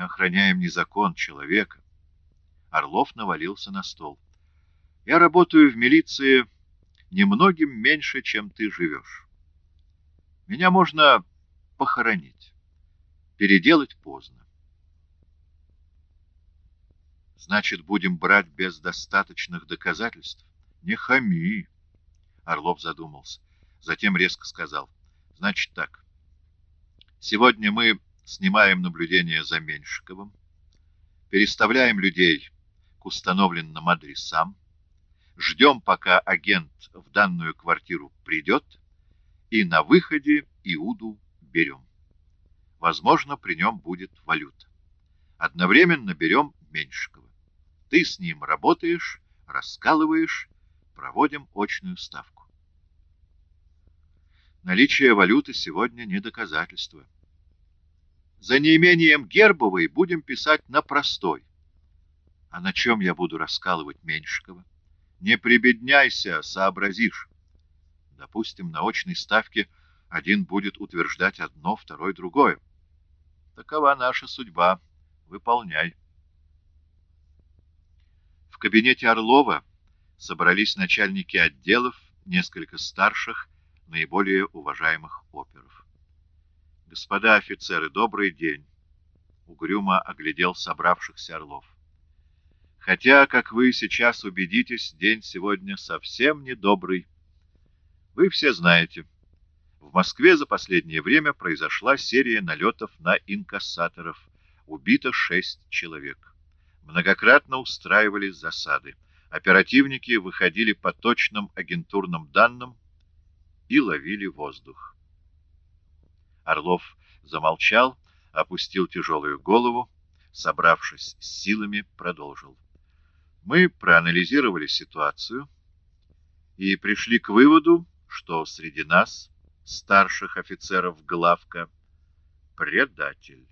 Охраняем не закон человека. Орлов навалился на стол. Я работаю в милиции немногим меньше, чем ты живешь. Меня можно похоронить. Переделать поздно. Значит, будем брать без достаточных доказательств? Не хами. Орлов задумался. Затем резко сказал. Значит так. Сегодня мы снимаем наблюдение за Меньшиковым, переставляем людей к установленным адресам, ждем, пока агент в данную квартиру придет, и на выходе Иуду берем. Возможно, при нем будет валюта. Одновременно берем Меньшикова. Ты с ним работаешь, раскалываешь, проводим очную ставку. Наличие валюты сегодня не доказательство. За неимением гербовой будем писать на простой. А на чем я буду раскалывать Меньшикова? Не прибедняйся, сообразишь. Допустим, на очной ставке один будет утверждать одно, второй другое. Такова наша судьба. Выполняй. В кабинете Орлова собрались начальники отделов, несколько старших, наиболее уважаемых оперов. Господа офицеры, добрый день. Угрюмо оглядел собравшихся Орлов. Хотя, как вы сейчас убедитесь, день сегодня совсем недобрый. Вы все знаете, в Москве за последнее время произошла серия налетов на инкассаторов. Убито шесть человек. Многократно устраивались засады. Оперативники выходили по точным агентурным данным и ловили воздух. Орлов замолчал, опустил тяжелую голову, собравшись с силами, продолжил. Мы проанализировали ситуацию и пришли к выводу, что среди нас, старших офицеров главка, предатель.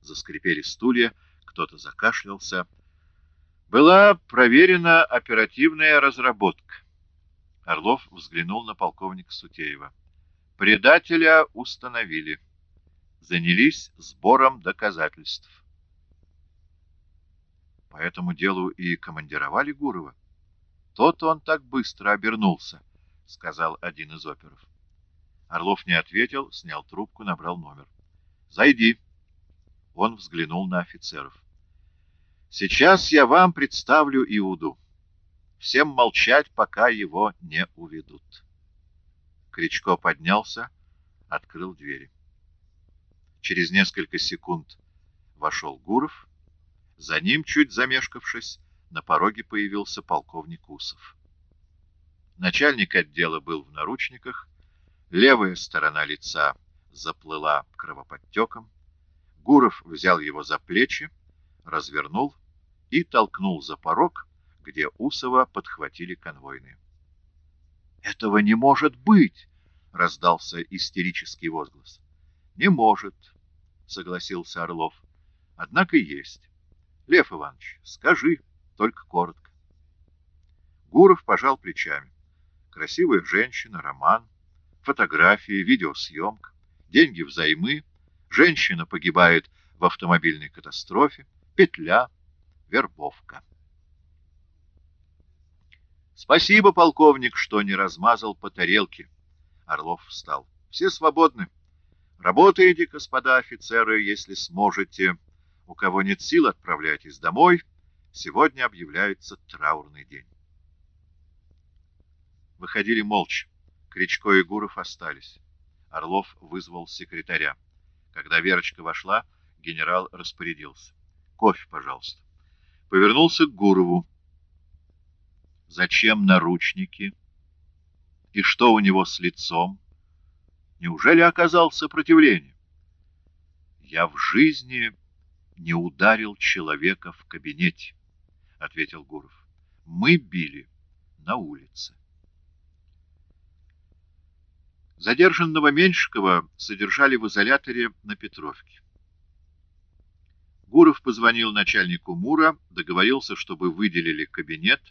Заскрипели стулья, кто-то закашлялся. Была проверена оперативная разработка. Орлов взглянул на полковника Сутеева. Предателя установили. Занялись сбором доказательств. По этому делу и командировали Гурова. Тот он так быстро обернулся, — сказал один из оперов. Орлов не ответил, снял трубку, набрал номер. — Зайди. Он взглянул на офицеров. — Сейчас я вам представлю Иуду. Всем молчать, пока его не уведут. Кричко поднялся, открыл двери. Через несколько секунд вошел Гуров за ним, чуть замешкавшись, на пороге появился полковник Усов. Начальник отдела был в наручниках, левая сторона лица заплыла кровоподтеком. Гуров взял его за плечи, развернул и толкнул за порог, где Усова подхватили конвойные. «Этого не может быть!» — раздался истерический возглас. «Не может», — согласился Орлов. «Однако есть. Лев Иванович, скажи, только коротко. Гуров пожал плечами. Красивая женщина, роман, фотографии, видеосъемка, деньги взаймы, женщина погибает в автомобильной катастрофе, петля, вербовка. Спасибо, полковник, что не размазал по тарелке. Орлов встал. Все свободны. Работаете, господа офицеры, если сможете. У кого нет сил, отправляйтесь домой. Сегодня объявляется траурный день. Выходили молча. Кричко и Гуров остались. Орлов вызвал секретаря. Когда Верочка вошла, генерал распорядился. «Кофе, пожалуйста». Повернулся к Гурову. «Зачем наручники? И что у него с лицом? Неужели оказал сопротивление?» «Я в жизни не ударил человека в кабинете, — ответил Гуров. Мы били на улице. Задержанного Меньшикова содержали в изоляторе на Петровке. Гуров позвонил начальнику МУРа, договорился, чтобы выделили кабинет,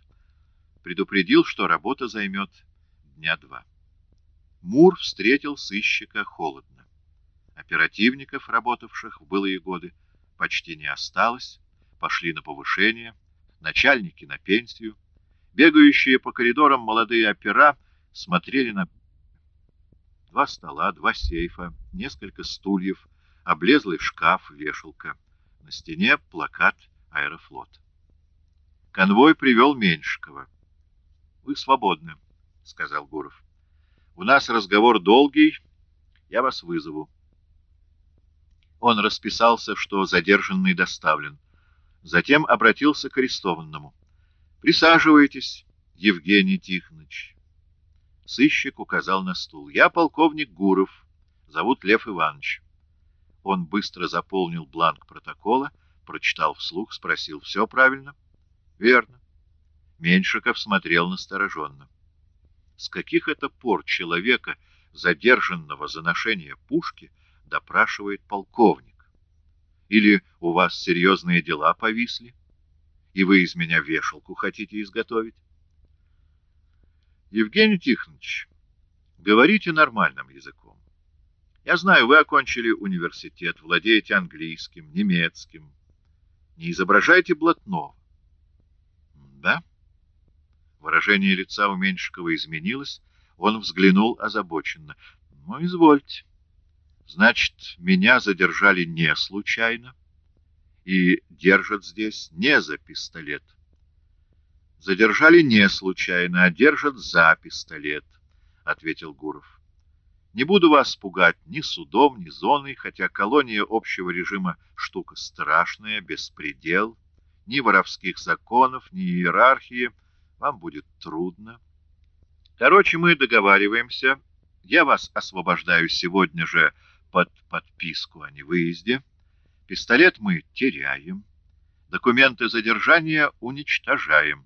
предупредил, что работа займет дня два. Мур встретил сыщика холодно. Оперативников, работавших в былые годы, почти не осталось, пошли на повышение, начальники на пенсию. Бегающие по коридорам молодые опера смотрели на два стола, два сейфа, несколько стульев, облезлый шкаф, вешалка. На стене плакат «Аэрофлот». Конвой привел Меньшикова. — Вы свободны, — сказал Гуров. — У нас разговор долгий, я вас вызову. Он расписался, что задержанный доставлен. Затем обратился к арестованному. — Присаживайтесь, Евгений Тихонович. Сыщик указал на стул. — Я полковник Гуров. Зовут Лев Иванович. Он быстро заполнил бланк протокола, прочитал вслух, спросил, все правильно? — Верно. Меньшиков смотрел настороженно. С каких это пор человека, задержанного за ношение пушки, допрашивает полковник? Или у вас серьезные дела повисли, и вы из меня вешалку хотите изготовить? Евгений Тихонович, говорите нормальным языком. Я знаю, вы окончили университет, владеете английским, немецким. Не изображайте блатного. Да? Выражение лица у Меньшикова изменилось, он взглянул озабоченно. Ну, извольте. Значит, меня задержали не случайно и держат здесь не за пистолет. Задержали не случайно, а держат за пистолет, — ответил Гуров. Не буду вас пугать ни судом, ни зоной, хотя колония общего режима штука страшная, беспредел, ни воровских законов, ни иерархии, вам будет трудно. Короче, мы договариваемся, я вас освобождаю сегодня же под подписку о невыезде, пистолет мы теряем, документы задержания уничтожаем,